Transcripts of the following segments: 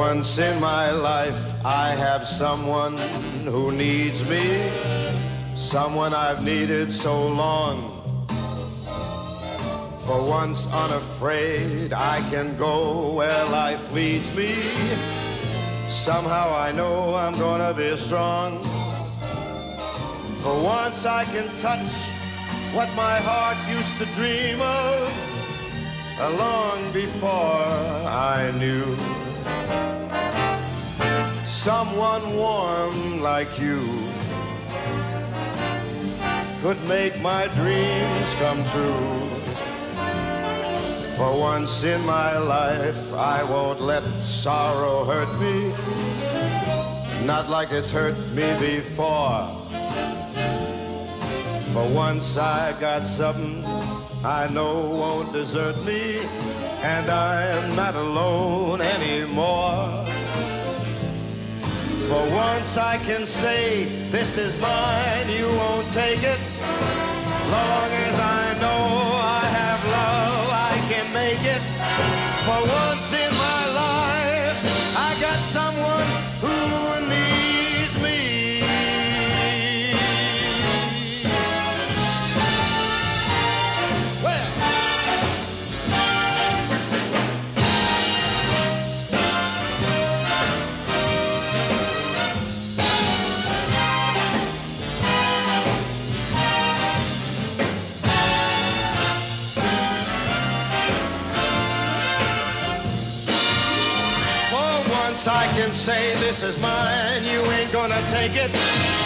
once in my life, I have someone who needs me, someone I've needed so long. For once unafraid, I can go where life leads me. Somehow I know I'm gonna be strong. For once I can touch what my heart used to dream of long before I knew someone warm like you could make my dreams come true. For once in my life, I won't let sorrow hurt me, not like it's hurt me before. For once I got something I know won't desert me, and I'm not alone anymore. For once I can say, this is mine, you won't take it. Long as I know I have love, I can make it. For once say this is mine, you ain't gonna take it.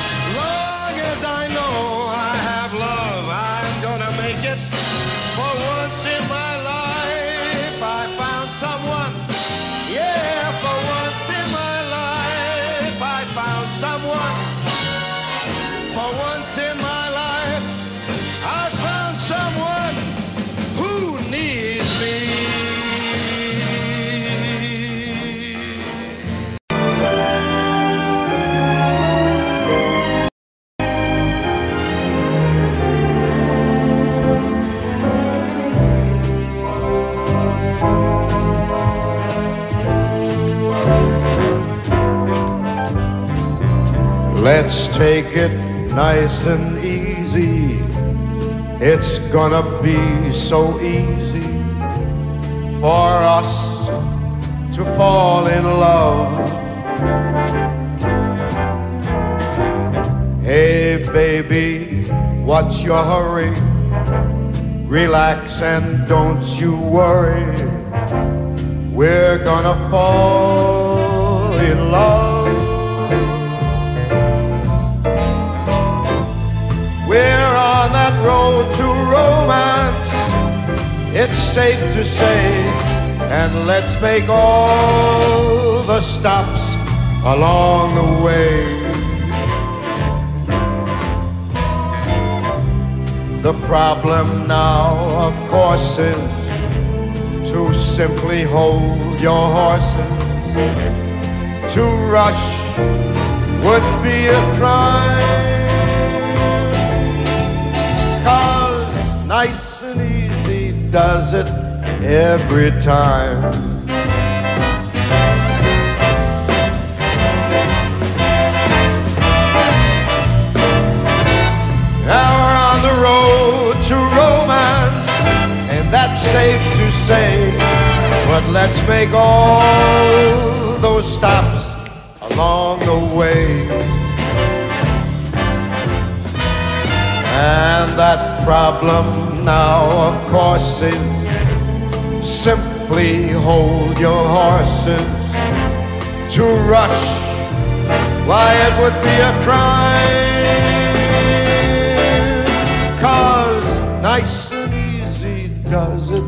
Let's it nice and easy. It's gonna be so easy for us to fall in love. Hey, baby, what's your hurry? Relax and don't you worry. We're gonna fall We're on that road to romance. It's safe to say, and let's make all the stops along the way. The problem now, of course, is to simply hold your horses. To rush would be a crime. Cause nice and easy does it every time. Now we're on the road to romance, and that's safe to say. But let's make all those stops along the way. And that problem now, of course, is simply hold your horses to rush. Why, it would be a crime. Cause nice and easy does it.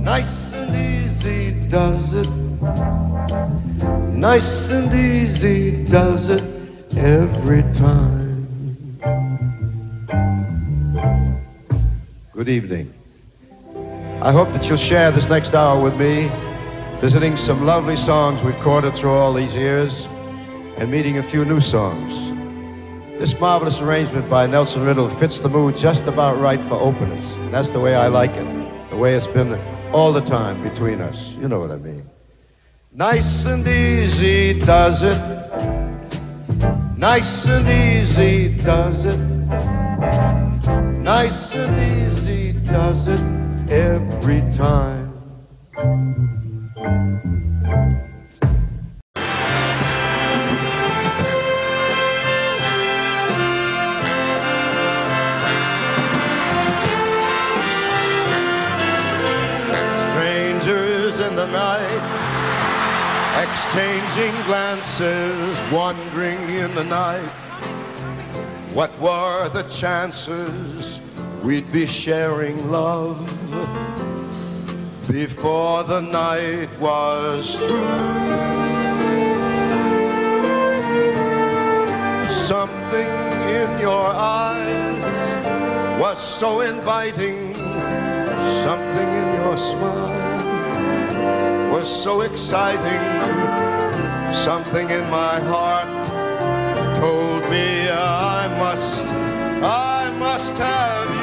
Nice and easy does it. Nice and easy does it every time. Good evening. I hope that you'll share this next hour with me, visiting some lovely songs we've recorded through all these years and meeting a few new songs. This marvelous arrangement by Nelson Riddle fits the mood just about right for openers. And that's the way I like it, the way it's been all the time between us. You know what I mean. Nice and easy does it. Nice and easy does it. Nice and easy does it every time. Strangers in the night, exchanging glances, wandering in the night. What were the chances we'd be sharing love before the night was through? Something in your eyes was so inviting, something in your smile was so exciting, something in my heart told me I must, I must have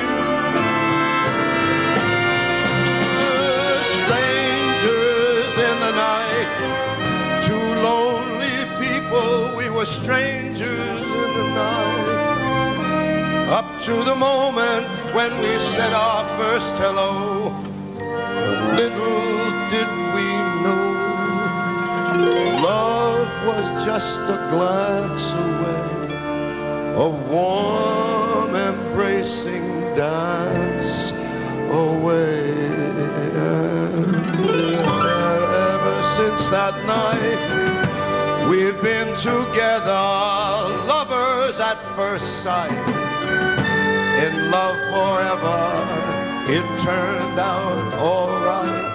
were strangers in the night. Up to the moment when we said our first hello, little did we know love was just a glance away, a warm embracing dance away. Ever since that night, we've been together, lovers at first sight, in love forever. It turned out alright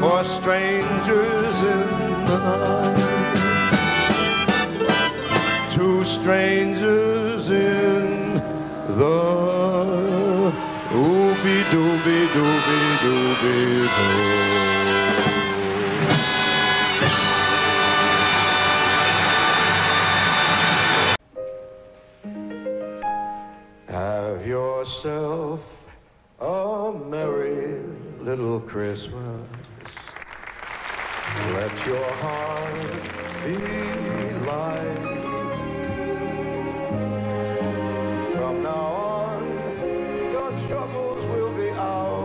for strangers in the night. Two strangers in the ooby dooby dooby dooby doo. Little Christmas. Let your heart be light. From now on, your troubles will be out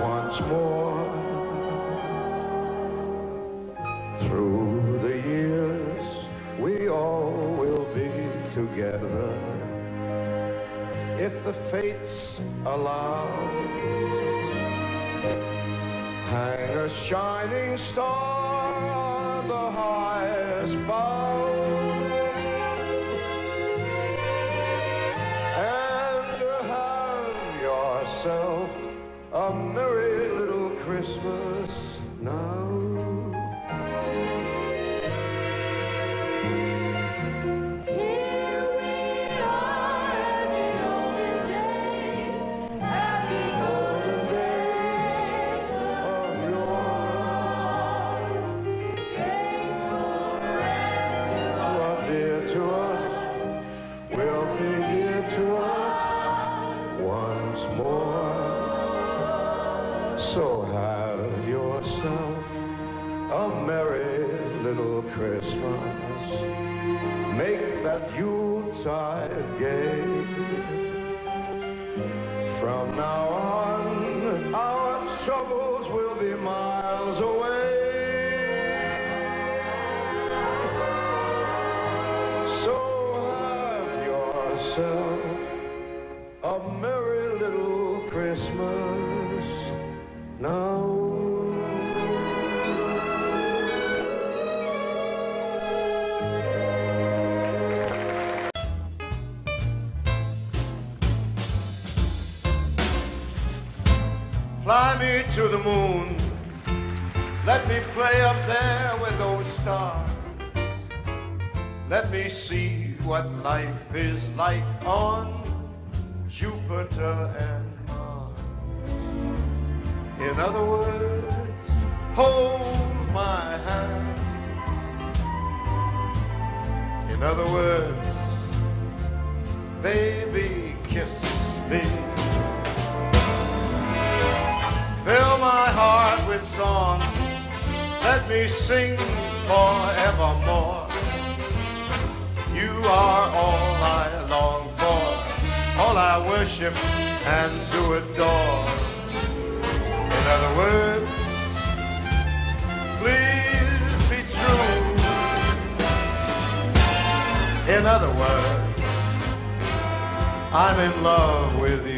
once more. Through the years, we all will be together. If the fates allow, hang a shining star merry little Christmas a merry little Christmas now. Fly me to the moon. Let me play up there with those stars. Let me see what life is like on Jupiter and Mars. In other words, hold my hand. In other words, baby, kiss me. Fill my heart with song. Let me sing forevermore. Are all I long for, all I worship and do adore. In other words, please be true. In other words, I'm in love with you.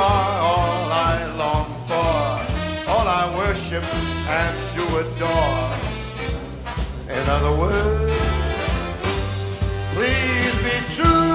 Are all I long for, all I worship and do adore. In other words, please be true.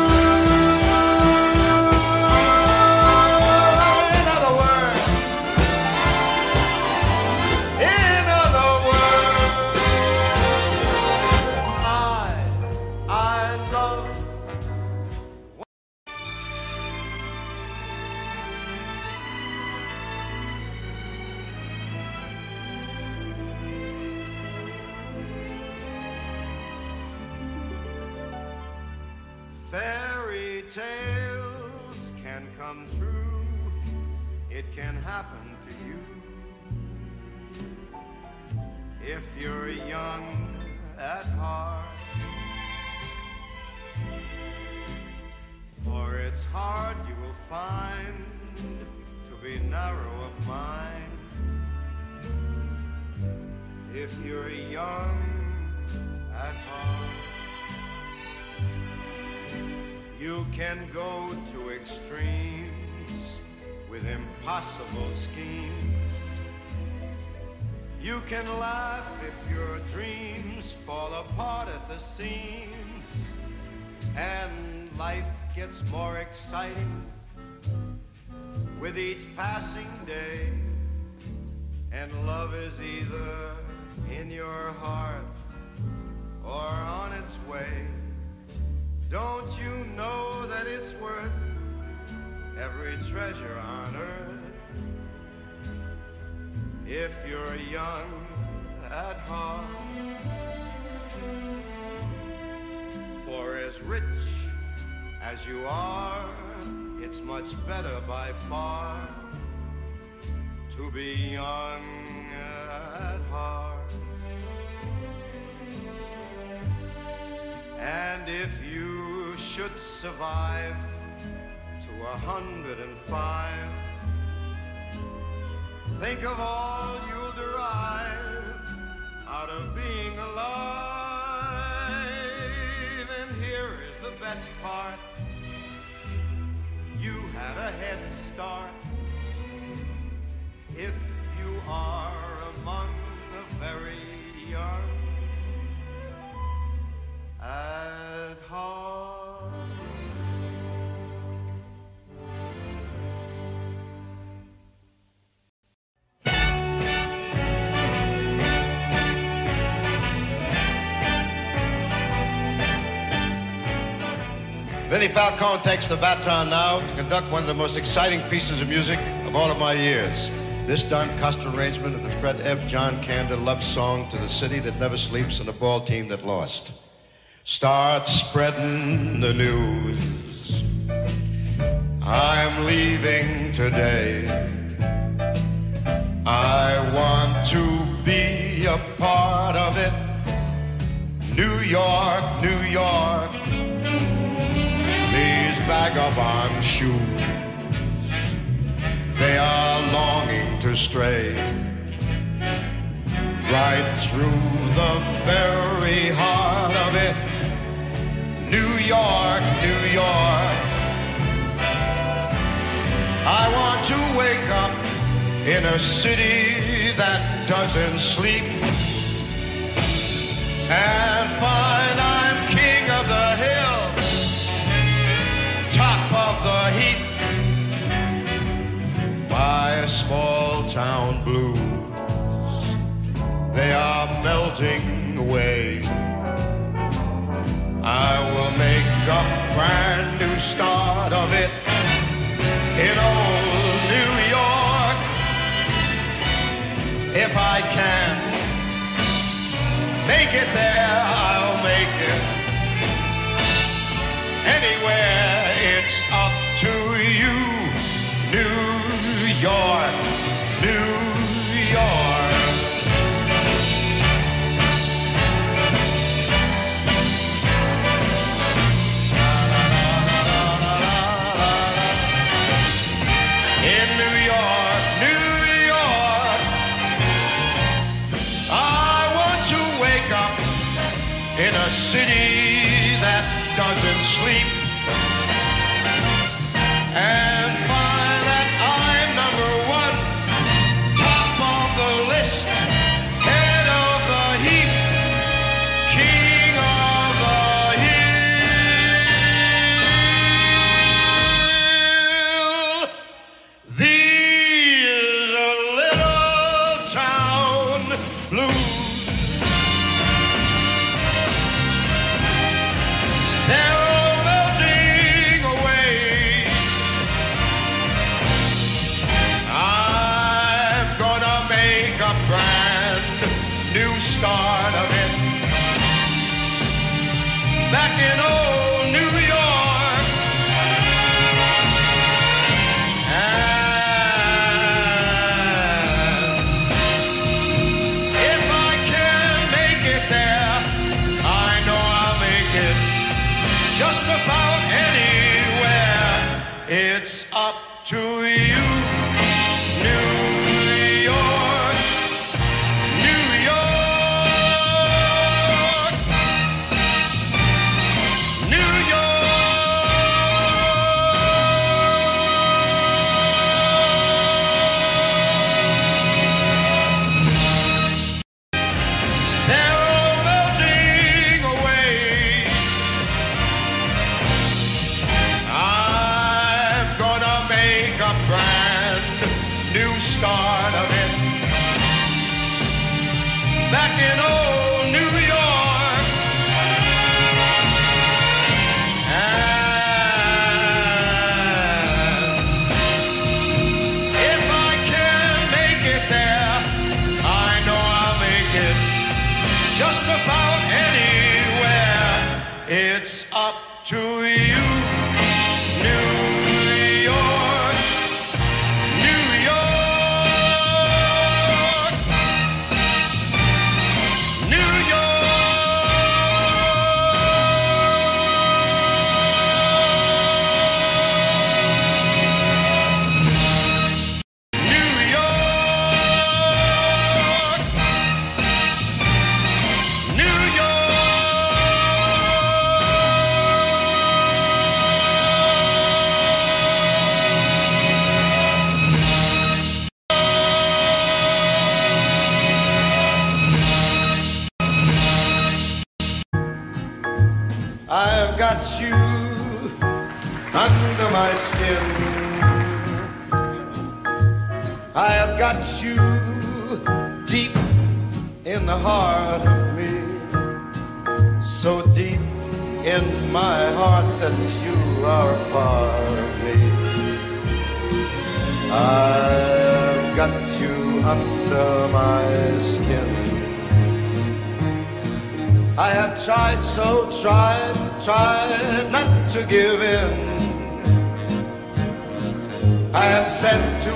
Narrow of mind. If you're young at heart. You can go to extremes with impossible schemes. You can laugh if your dreams fall apart at the seams. And life gets more exciting with each passing day. And love is either in your heart or on its way. Don't you know that it's worth every treasure on earth? If you're young at heart, for as rich as you are, it's much better by far to be young at heart. And if you should survive to a hundred and five, think of all you'll derive out of being alive. And here is the best part. You had a head start. If you are among the very young at heart. Billy Falcone takes the baton now to conduct one of the most exciting pieces of music of all of my years. This Don Costa arrangement of the Fred Ebb John Kander love song to the city that never sleeps and the ball team that lost. Start spreading the news. I'm leaving today. I want to be a part of it. New York, New York, vagabond shoes. They are longing to stray right through the very heart of it. New York, New York. I want to wake up in a city that doesn't sleep and find Town blues, they are melting away. I will make a brand new start of it in old New York if I can make it there. I'll make it anywhere. It's up to you, New York. You.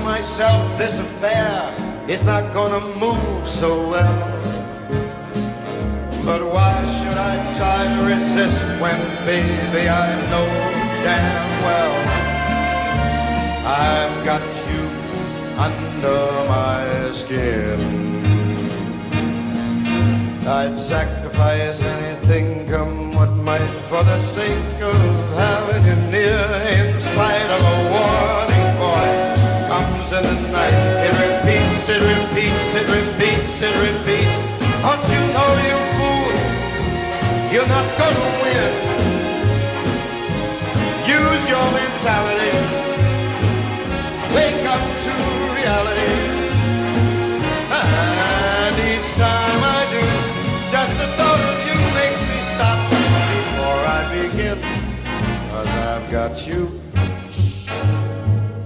myself this affair is not gonna move so well. But why should I try to resist when, baby, I know damn well I've got you under my skin. I'd sacrifice anything, come what might, for the sake of having you near, in spite of a warning in the night. It repeats, it repeats, it repeats, it repeats. Don't you know, you fool, you're not gonna win. Use your mentality. Wake up to reality. And each time I do, just the thought of you makes me stop before I begin. Cause I've got you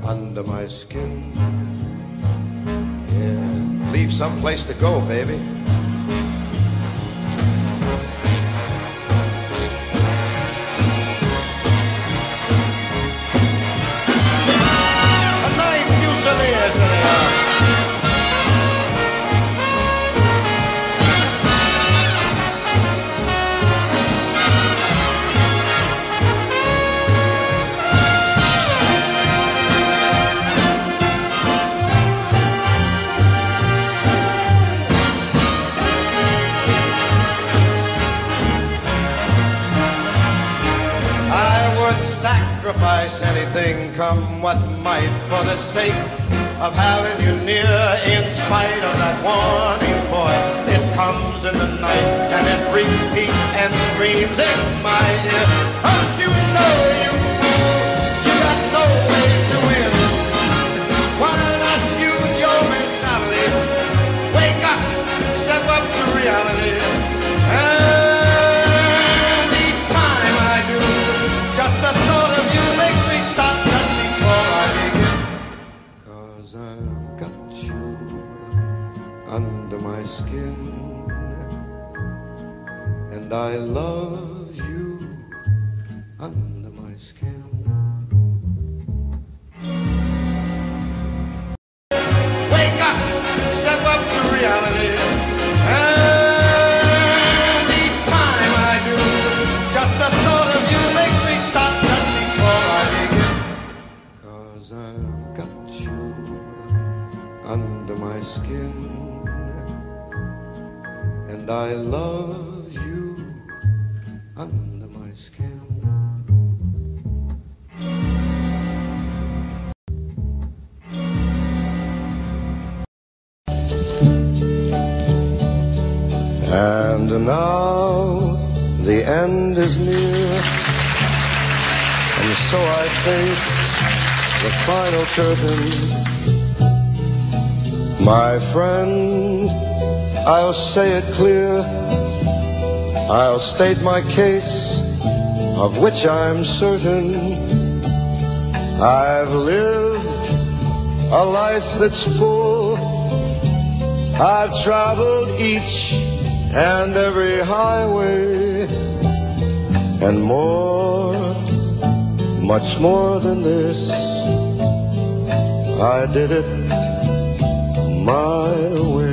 under my skin. Yeah, leave some place to go, baby. Say it clear. I'll state my case, of which I'm certain. I've lived a life that's full. I've traveled each and every highway and more, much more than this. I did it my way.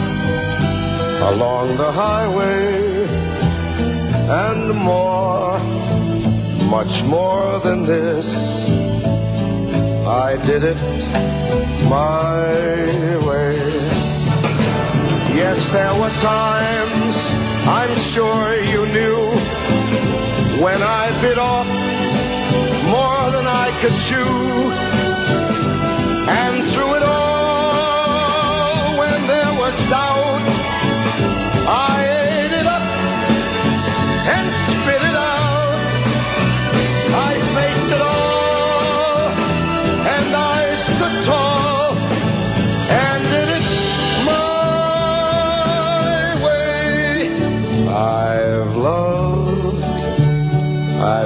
along the highway, and more, much more than this. I did it my way. Yes, there were times I'm sure you knew when I bit off more than I could chew. And through it all, when there was doubt,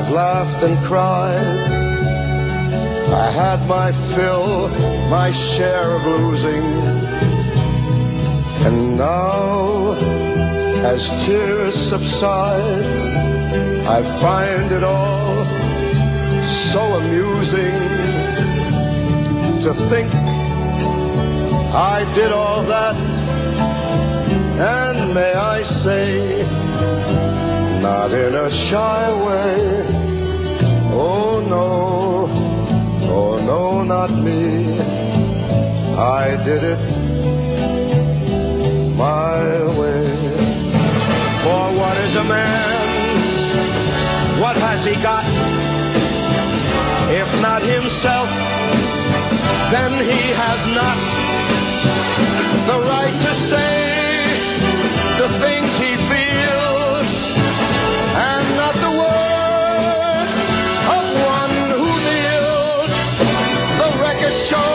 I've laughed and cried. I had my fill, my share of losing. And now, as tears subside, I find it all so amusing to think I did all that. And may I say, not in a shy way. Oh no, oh no, not me. I did it my way. For what is a man? What has he got? If not himself, then he has not the right to say the things he feels record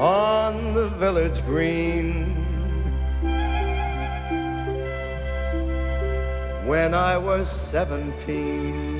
on the village green. When I was seventeen.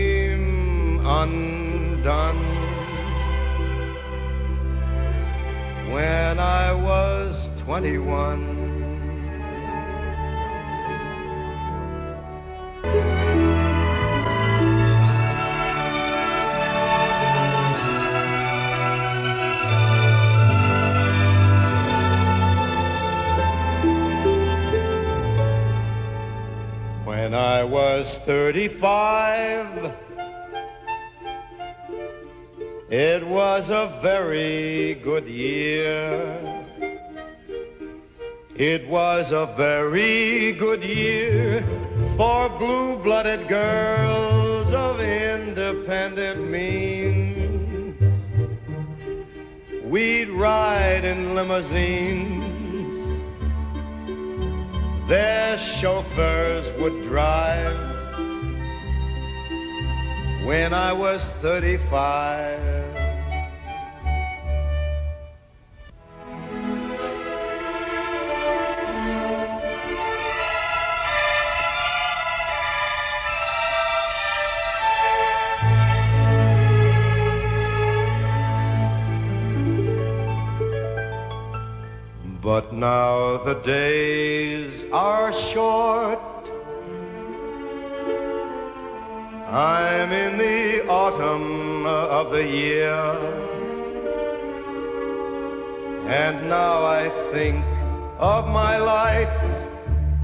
undone when I was 21. When I was 35, it was a very good year. It was a very good year for blue-blooded girls of independent means. We'd ride in limousines their chauffeurs would drive when I was 35. But now the days are short. I'm in the autumn of the year. And now I think of my life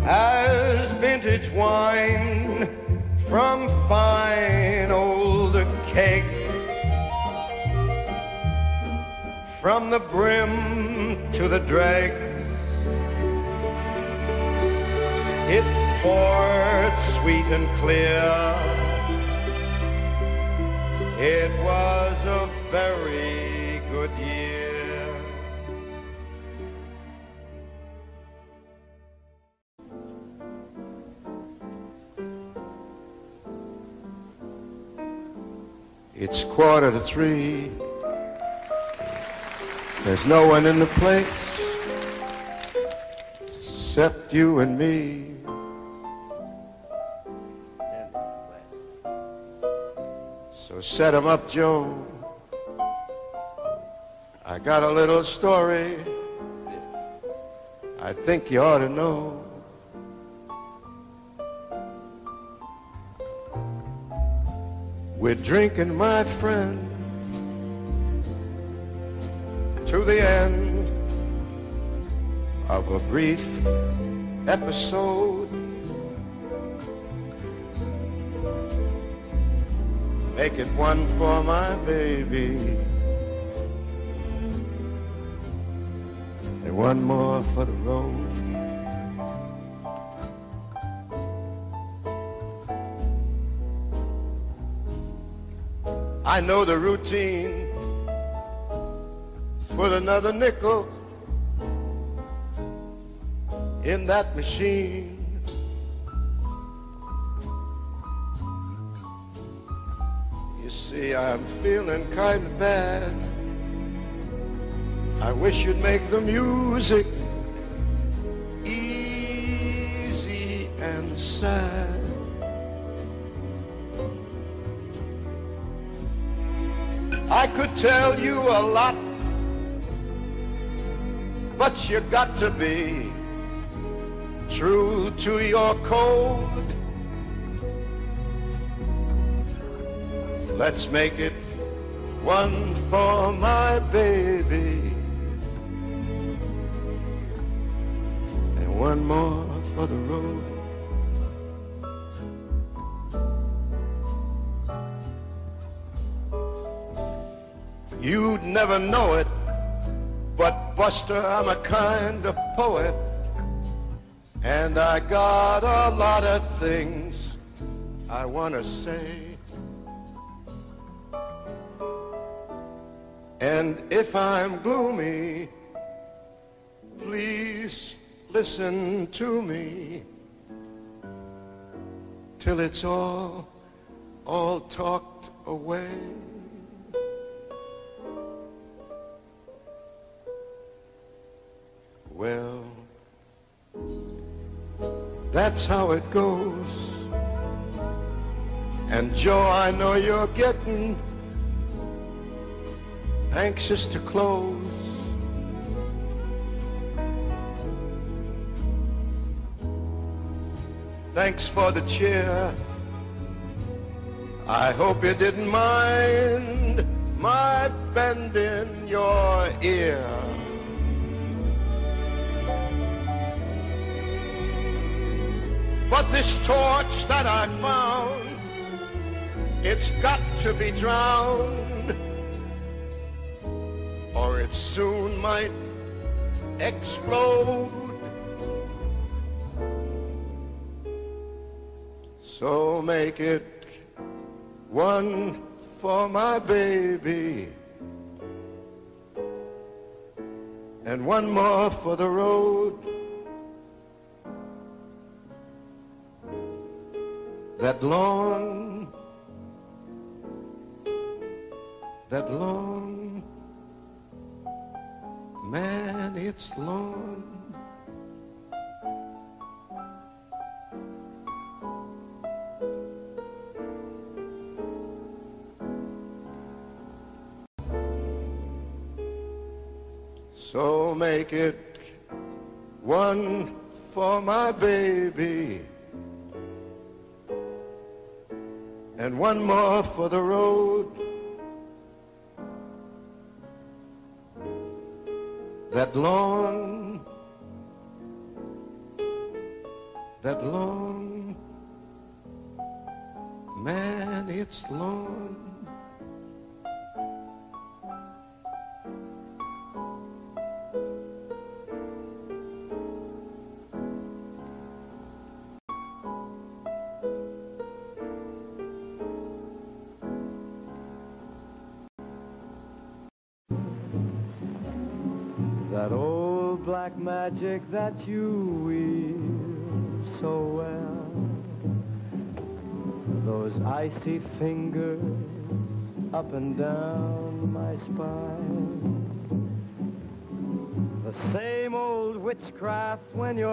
as vintage wine from fine old kegs. From the brim to the dregs, it poured sweet and clear. It was a very good year. It's quarter to three. There's no one in the place except you and me. Set 'em up, Joe. I got a little story I think you ought to know. We're drinking, my friend, to the end of a brief episode. Make it one for my baby. And one more for the road. I know the routine. Put another nickel in that machine. See, I'm feeling kind of bad. I wish you'd make the music easy and sad. I could tell you a lot, but you got to be true to your code. Let's make it one for my baby and one more for the road. You'd never know it, but Buster, I'm a kind of poet. And I got a lot of things I want to say. And if I'm gloomy, please listen to me till it's all, all talked away. Well, that's how it goes. And Joe, I know you're getting anxious to close. Thanks for the cheer. I hope you didn't mind my bending your ear. But this torch that I found, it's got to be drowned, or it soon might explode. So make it one for my baby and one more for the road. that long, that long, man, it's long. So make it one for my baby. and one more for the road. That long, that long, man, it's long. You weave so well. Those icy fingers up and down my spine. The same old witchcraft when your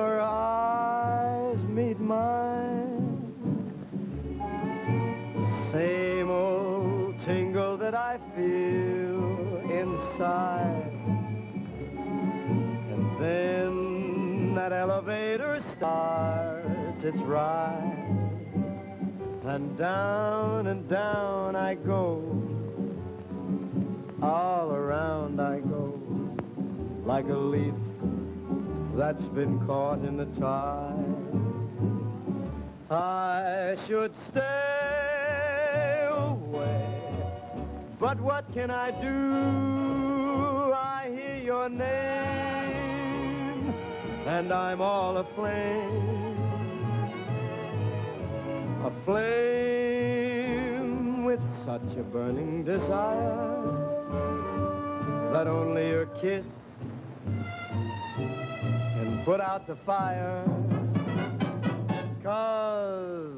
its ride. And down and down I go. All around I go. Like a leaf that's been caught in the tide. I should stay away. But what can I do? I hear your name, and I'm all aflame. Aflame with such a burning desire that only your kiss can put out the fire. Cause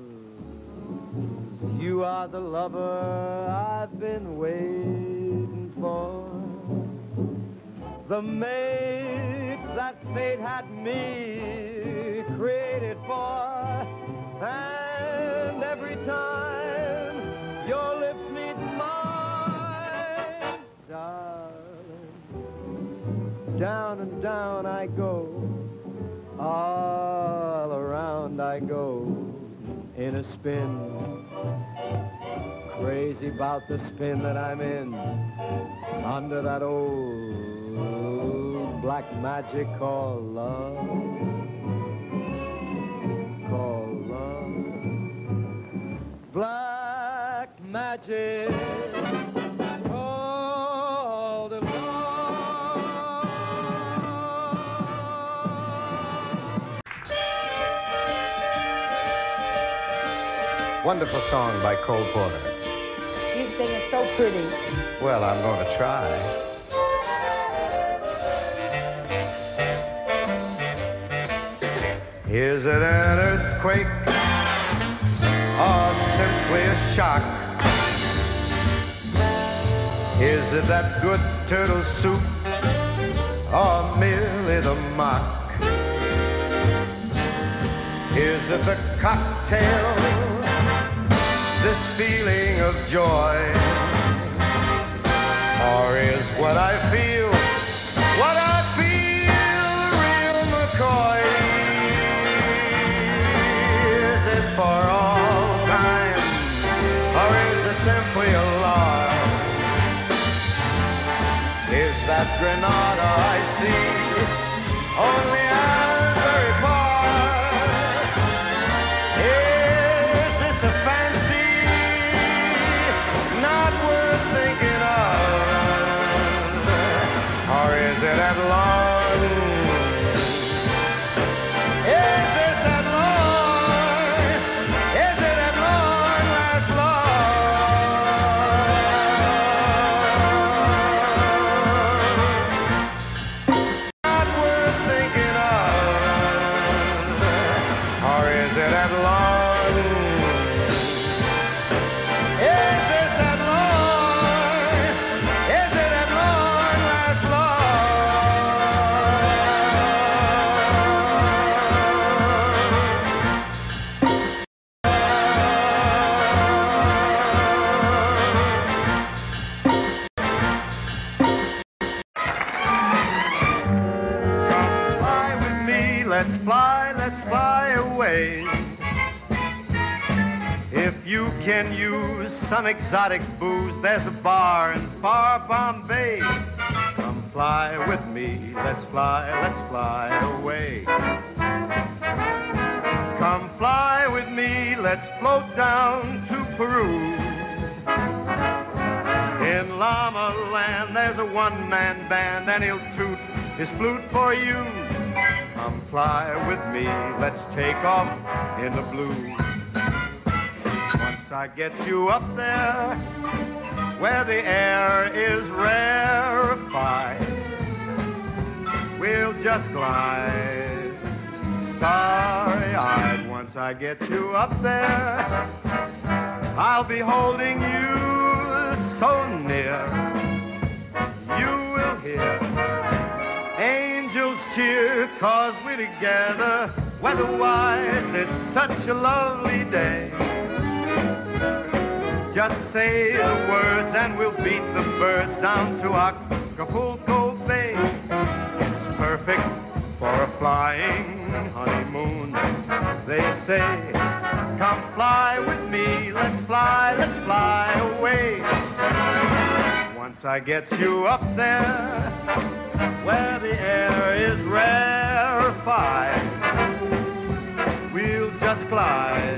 you are the lover I've been waiting for. The mate that fate had me created for. And every time your lips meet mine, darling, down and down I go. All around I go in a spin. Crazy about the spin that I'm in. Under that old black magic called love. Called love. Black magic. Called love. Wonderful song by Cole Porter. You sing it so pretty. Well, I'm going to try. Is it an earthquake or simply a shock? Is it that good turtle soup or merely the mock? Is it the cocktail, this feeling of joy? Or is what I feel, what I feel, real McCoy? Is it for Granada I see. Only exotic booze, there's a bar in far Bombay. Come fly with me, let's fly, let's fly away. Come fly with me, let's float down to Peru. In Llama Land, there's a one-man band, and he'll toot his flute for you. Come fly with me, let's take off in the blue. I get you up there, where the air is rarefied, we'll just glide. Starry eyed, once I get you up there, I'll be holding you so near. You will hear angels cheer, cause we're together. Weatherwise, it's such a lovely day. Just say the words and we'll beat the birds down to Acapulco Bay. It's perfect for a flying honeymoon. They say, come fly with me, let's fly, let's fly away. Once I get you up there, where the air is rarefied, we'll just glide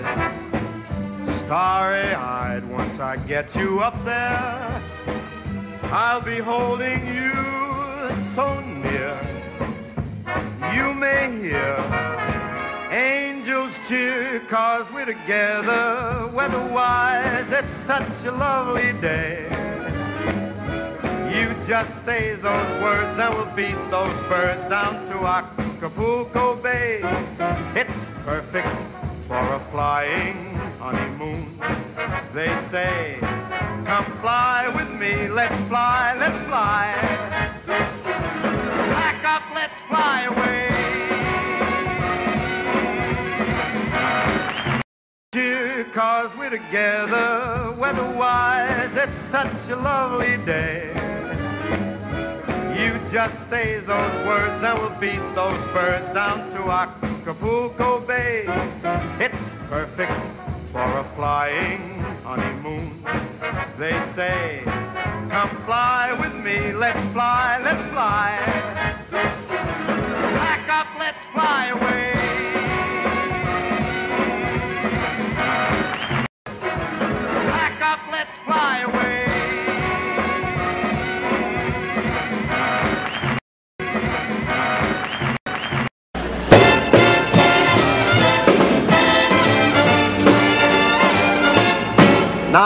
starry eyed. Once I get you up there, I'll be holding you so near. You may hear angels cheer, cause we're together. Weatherwise, it's such a lovely day. You just say those words and we'll beat those birds down to Acapulco Bay. It's perfect for a flying honeymoon. They say, come fly with me, let's fly, let's fly. Pack up, let's fly away. Cheer, cause we're together. Weatherwise, it's such a lovely day. You just say those words and we'll beat those birds down to Acapulco Bay. It's perfect for a flying honeymoon. They say, come fly with me, let's fly, let's fly. Pack up, let's fly away.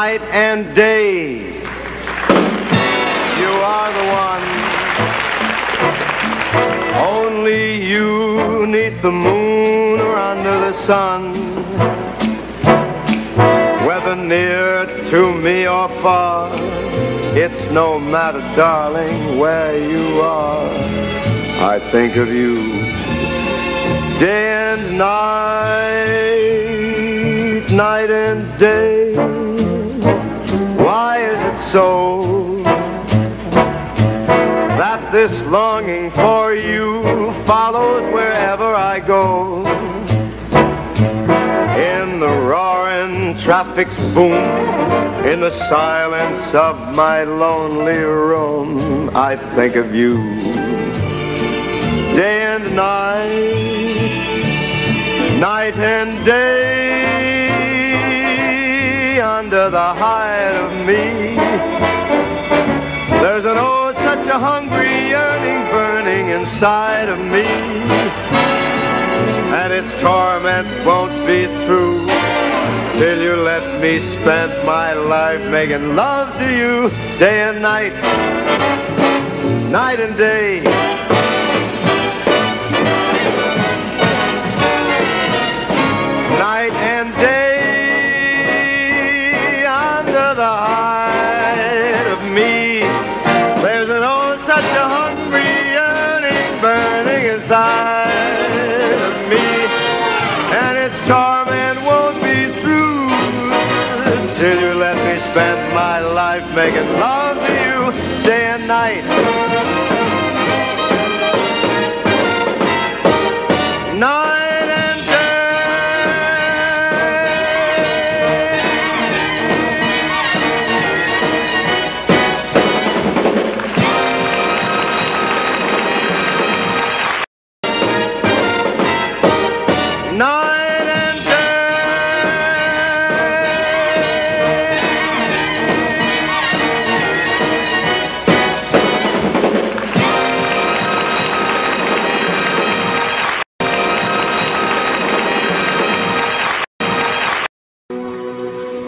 Night and day, you are the one. Only you need the moon or under the sun. Whether near to me or far, it's no matter, darling, where you are. I think of you day and night, night and day. So that this longing for you follows wherever I go? In the roaring traffic's boom, in the silence of my lonely room, I think of you day and night, night and day, the hide of me. There's an oh, such a hungry yearning burning inside of me, and its torment won't be through till you let me spend my life making love to you day and night, night and day.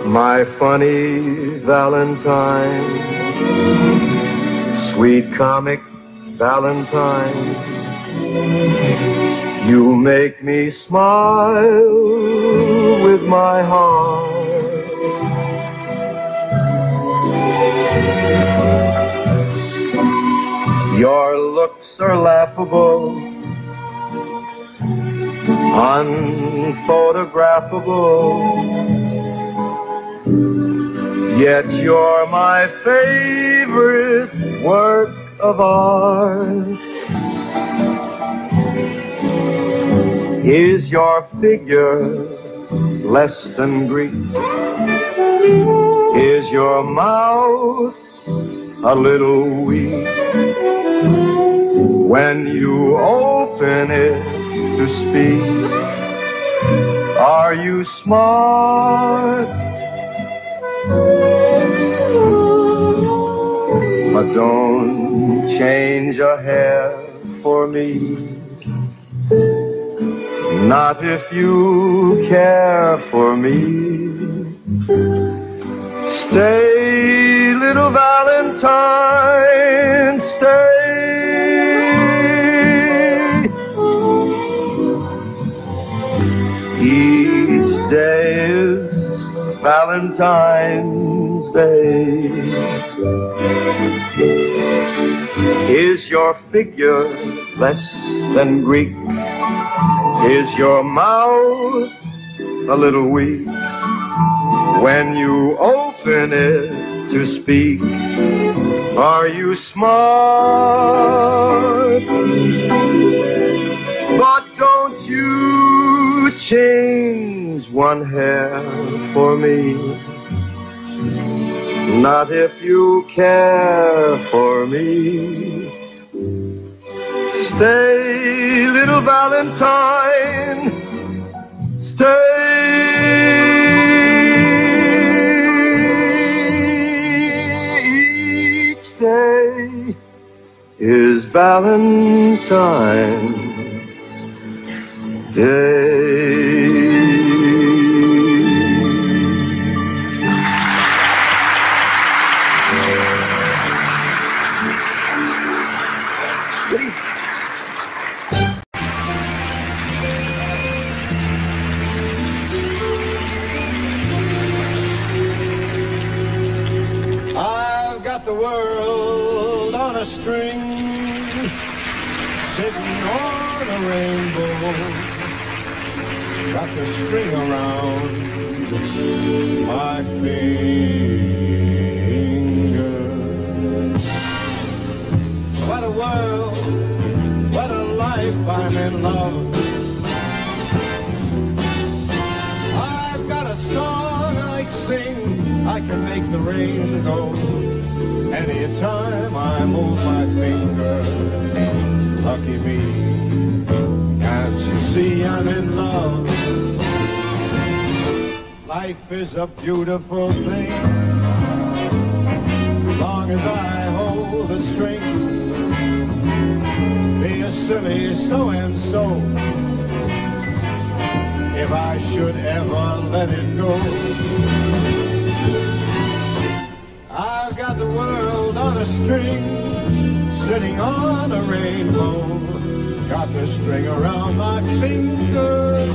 My funny Valentine, sweet comic Valentine. You make me smile with my heart. Your looks are laughable, unphotographable. Yet you're my favorite work of art. Is your figure less than Greek? Is your mouth a little weak? When you open it to speak, are you smart? But don't change your hair for me. Not if you care for me. Stay, little Valentine, stay. Valentine's Day. Is your figure less than Greek? Is your mouth a little weak? When you open it to speak, are you smart? But don't you change one hair for me. Not if you care for me. Stay, little Valentine. Stay. Each day is Valentine Day. String around my finger. What a world, what a life, I'm in love. I've got a song I sing, I can make the rain go. Anytime I move my finger, lucky me. Life is a beautiful thing. As Long as I hold the string, be a silly so and so if I should ever let it go. I've got the world on a string, sitting on a rainbow. Got the string around my finger.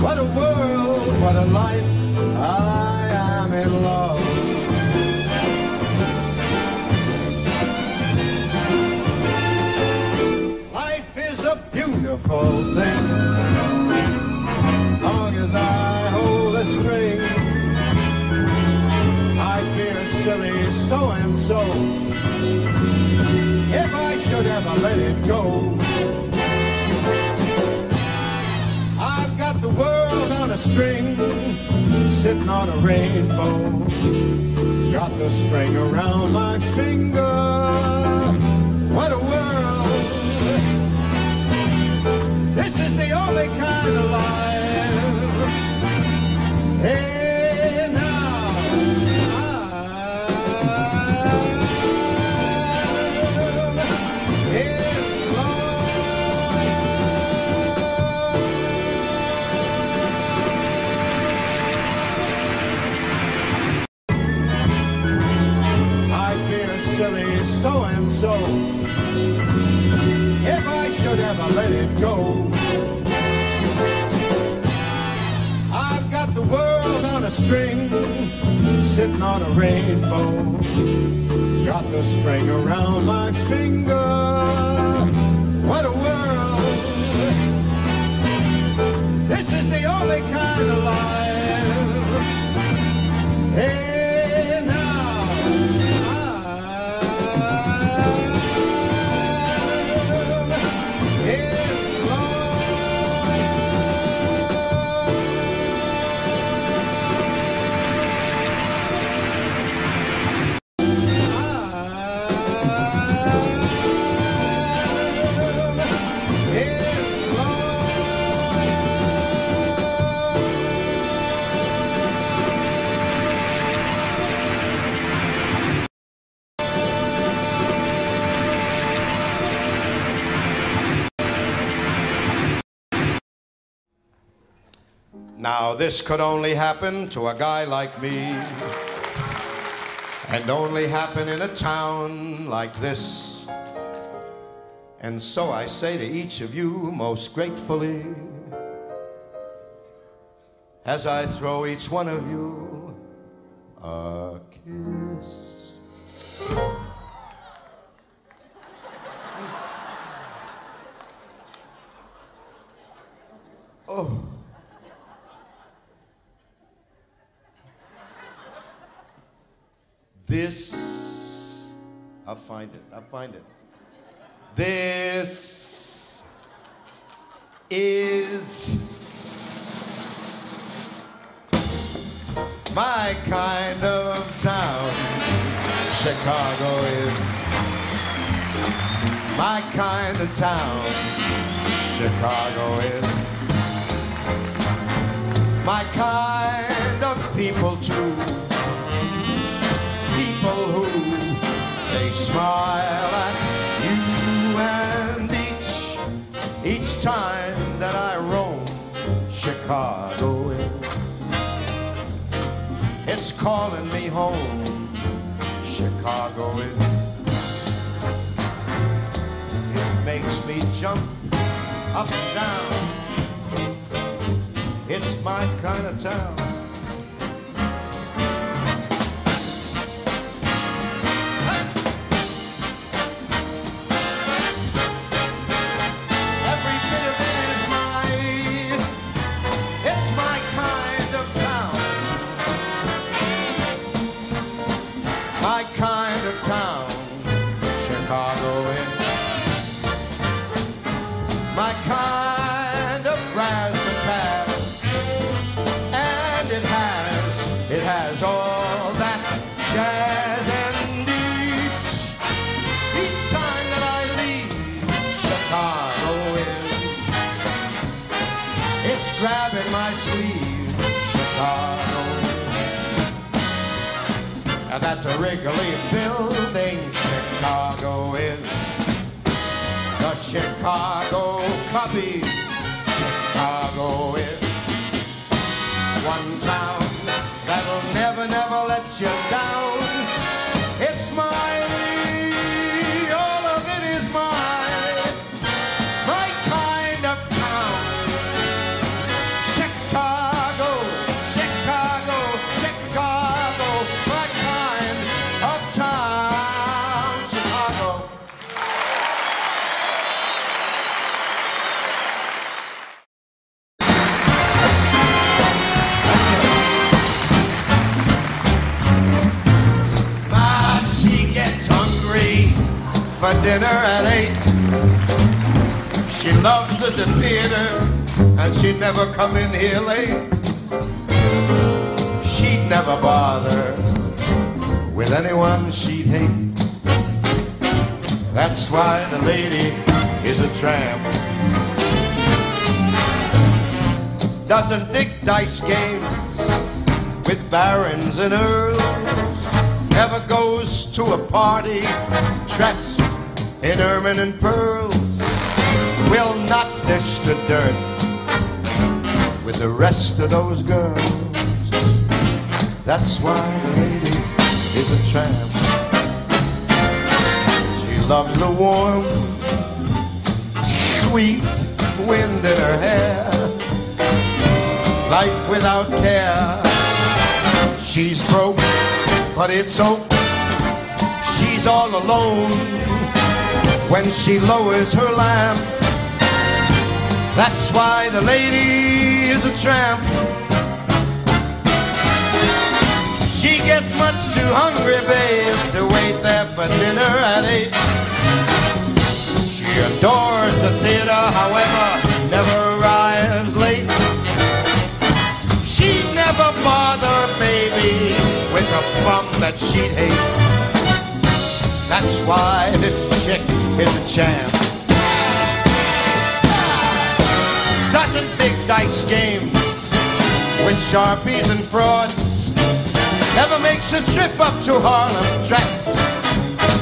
What a world, what a life, I am in love. Life is a beautiful thing long as I hold a string. Be a silly so and so if I should ever let it go. I've got the world on a string, sitting on a rainbow. Got the string around my finger. What a world! This is the only kind of life. String sitting on a rainbow. Got the string around my finger. What a world! This is the only kind of life. Hey Now, this could only happen to a guy like me, and only happen in a town like this. And so I say to each of you most gratefully, as I throw each one of you a kiss. Find it, I'll find it. This is my kind of town. Chicago is my kind of town. Chicago is my kind of people too Chicago is. it's calling me home Chicago is. it makes me jump up and down it's my kind of town the Chicago Cubbies dinner at eight. She loves at the theater and she never come in here late. She'd never bother with anyone she'd hate. That's why the lady is a tramp. Doesn't dig dice games with barons and earls. Never goes to a party dressed in ermine and pearls. Will not dish the dirt with the rest of those girls. That's why the lady is a tramp. She loves the warm, sweet wind in her hair. Life without care She's broke, but it's so. She's all alone when she lowers her lamp. That's why the lady is a tramp. She gets much too hungry, babe, to wait there for dinner at eight. She adores the theater, however, never arrives late. She'd never bother baby with a bum that she'd hate. That's why this chick is a champ. Doesn't big dice games with sharpies and frauds. Never makes a trip up to Harlem dressed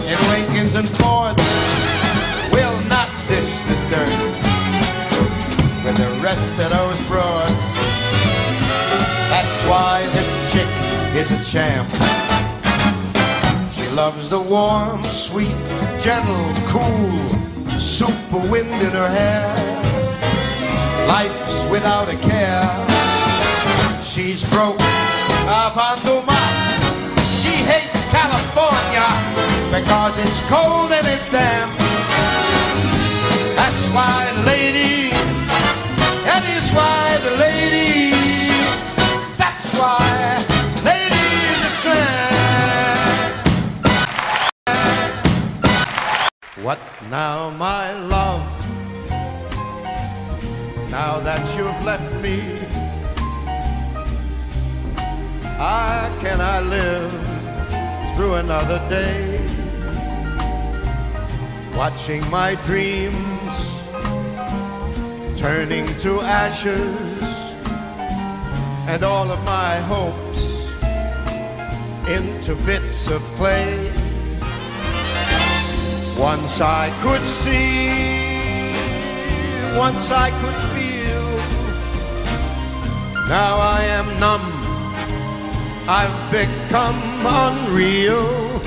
in Lincolns and Fords. Will not dish the dirt with the rest of those broads. That's why this chick is a champ. Loves the warm, sweet, gentle, cool, super wind in her hair. Life's without a care. She's broke, Avandumas. She hates California because it's cold and it's damp. That's why the lady, that is why the lady, that's why What now, my love? Now that you've left me, how can I live through another day? Watching my dreams turning to ashes and all of my hopes into bits of clay. Once I could see, once I could feel. Now I am numb, I've become unreal.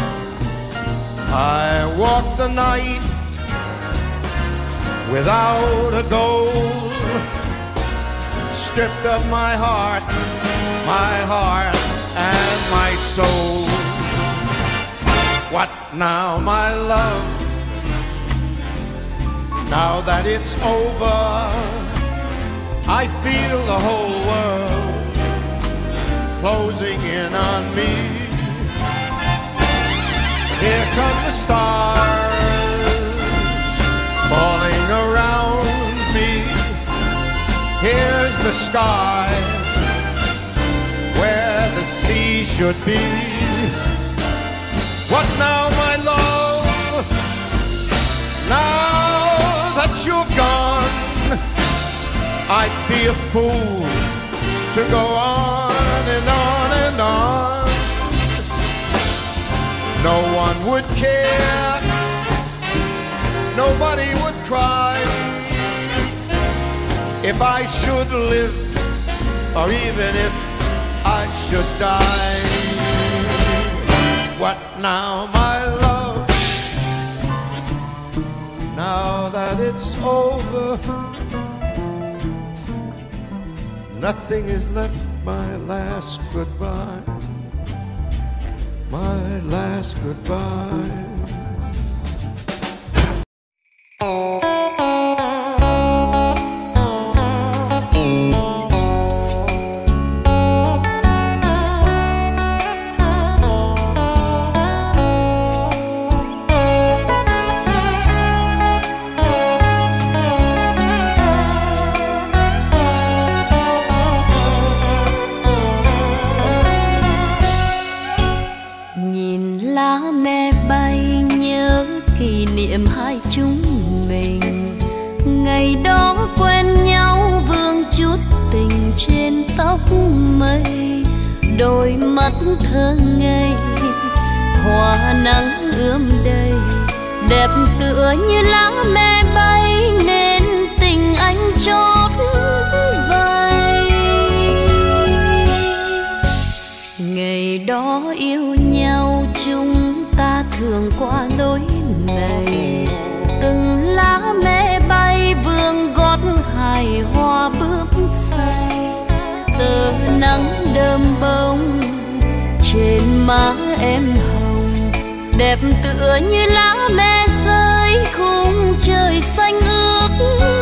I walk the night without a goal, stripped of my heart, my heart and my soul. What now, my love? Now that it's over, I feel the whole world closing in on me. Here come the stars falling around me. Here's the sky where the sea should be. What now, my love? Now that you've gone, I'd be a fool to go on and on and on. No one would care, nobody would cry if I should live or even if I should die. What now, my love? Now that it's over, nothing is left. My last goodbye, my last goodbye. Nắng đơm bông, trên má em hồng, đẹp tựa như lá me rơi khung trời xanh ước mơ.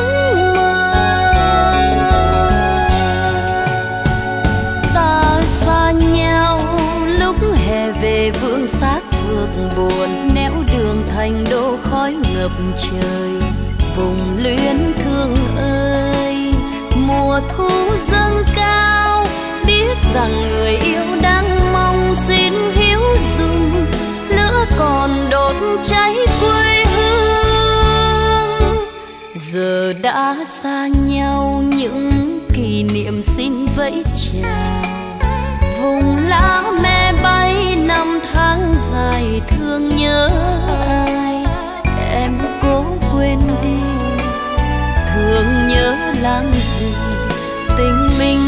Ta xa nhau lúc hè về vương xác vượt buồn, nẻo đường thành đô khói ngập trời. Vùng luyến thương ơi, mùa thu dâng cao rằng người yêu đang mong xin hiếu dùng lửa còn đốt cháy quê hương. Giờ đã xa nhau những kỷ niệm xin vẫy chào. Vùng lá me bay năm tháng dài thương nhớ ai? Em cố quên đi, thương nhớ làm gì tình mình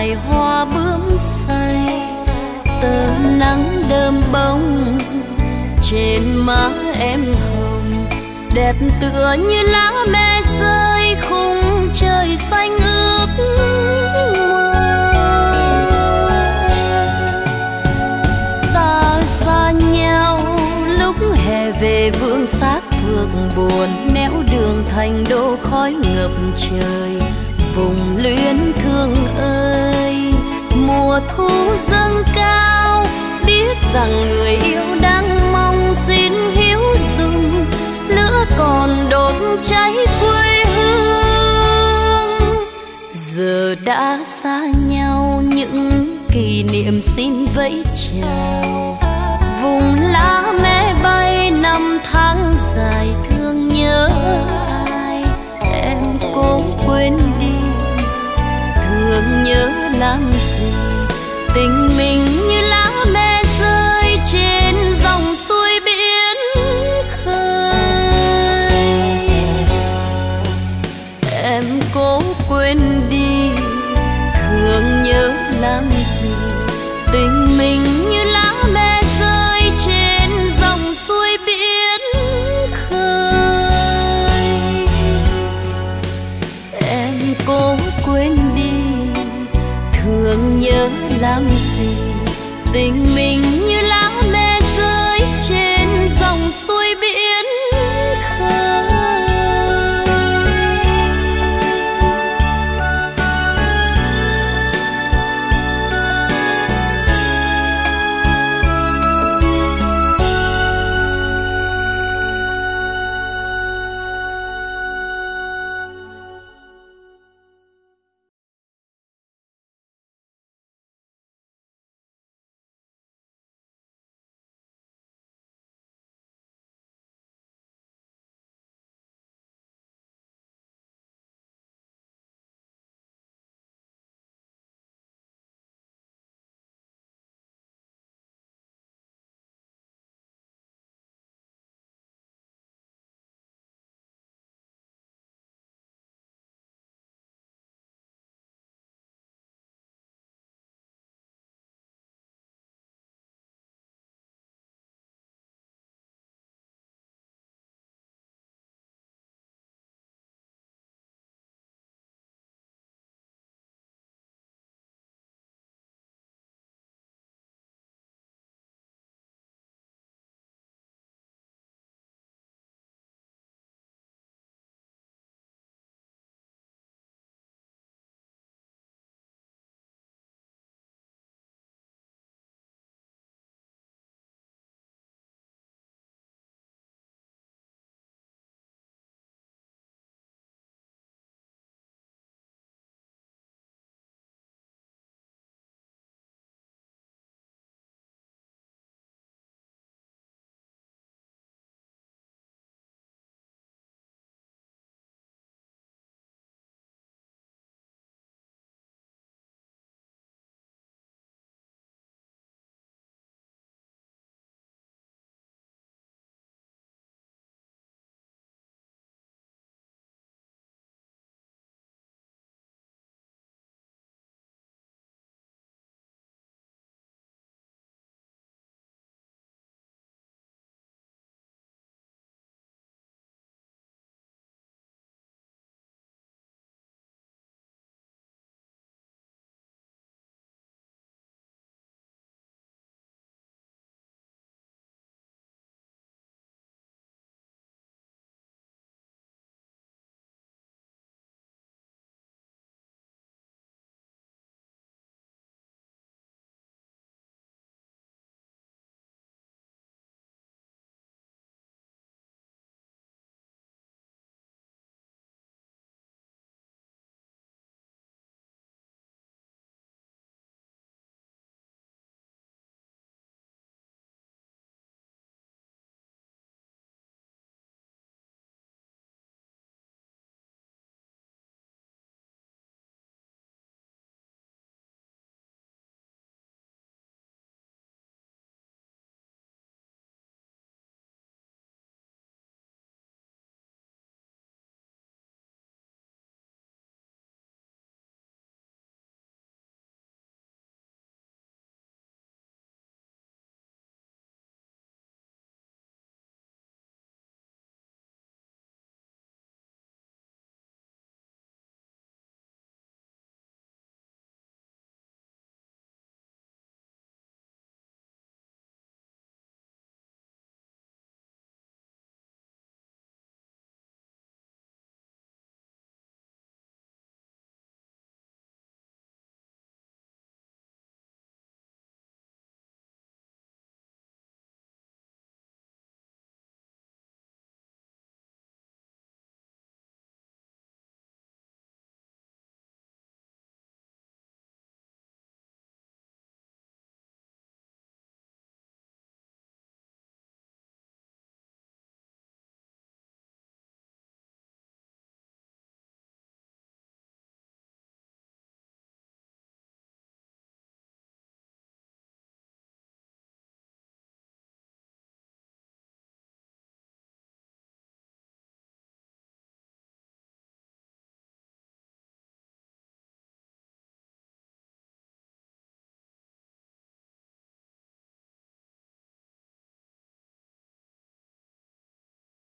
loài hoa bướm say, tơ nắng đơm bông trên má em hồng, đẹp tựa như lá me rơi khung trời xanh ước mơ. Ta xa nhau lúc hè về vương xác vượt buồn, nẻo đường thành đô khói ngập trời vùng luyến thương ơi. Mùa thu dâng cao biết rằng người yêu đang mong xin hiếu dung, lửa còn đốt cháy quê hương. Giờ đã xa nhau những kỷ niệm xin vẫy chào. Vùng lá me bay năm tháng dài thương nhớ. nhớ làm gì? Tình mình như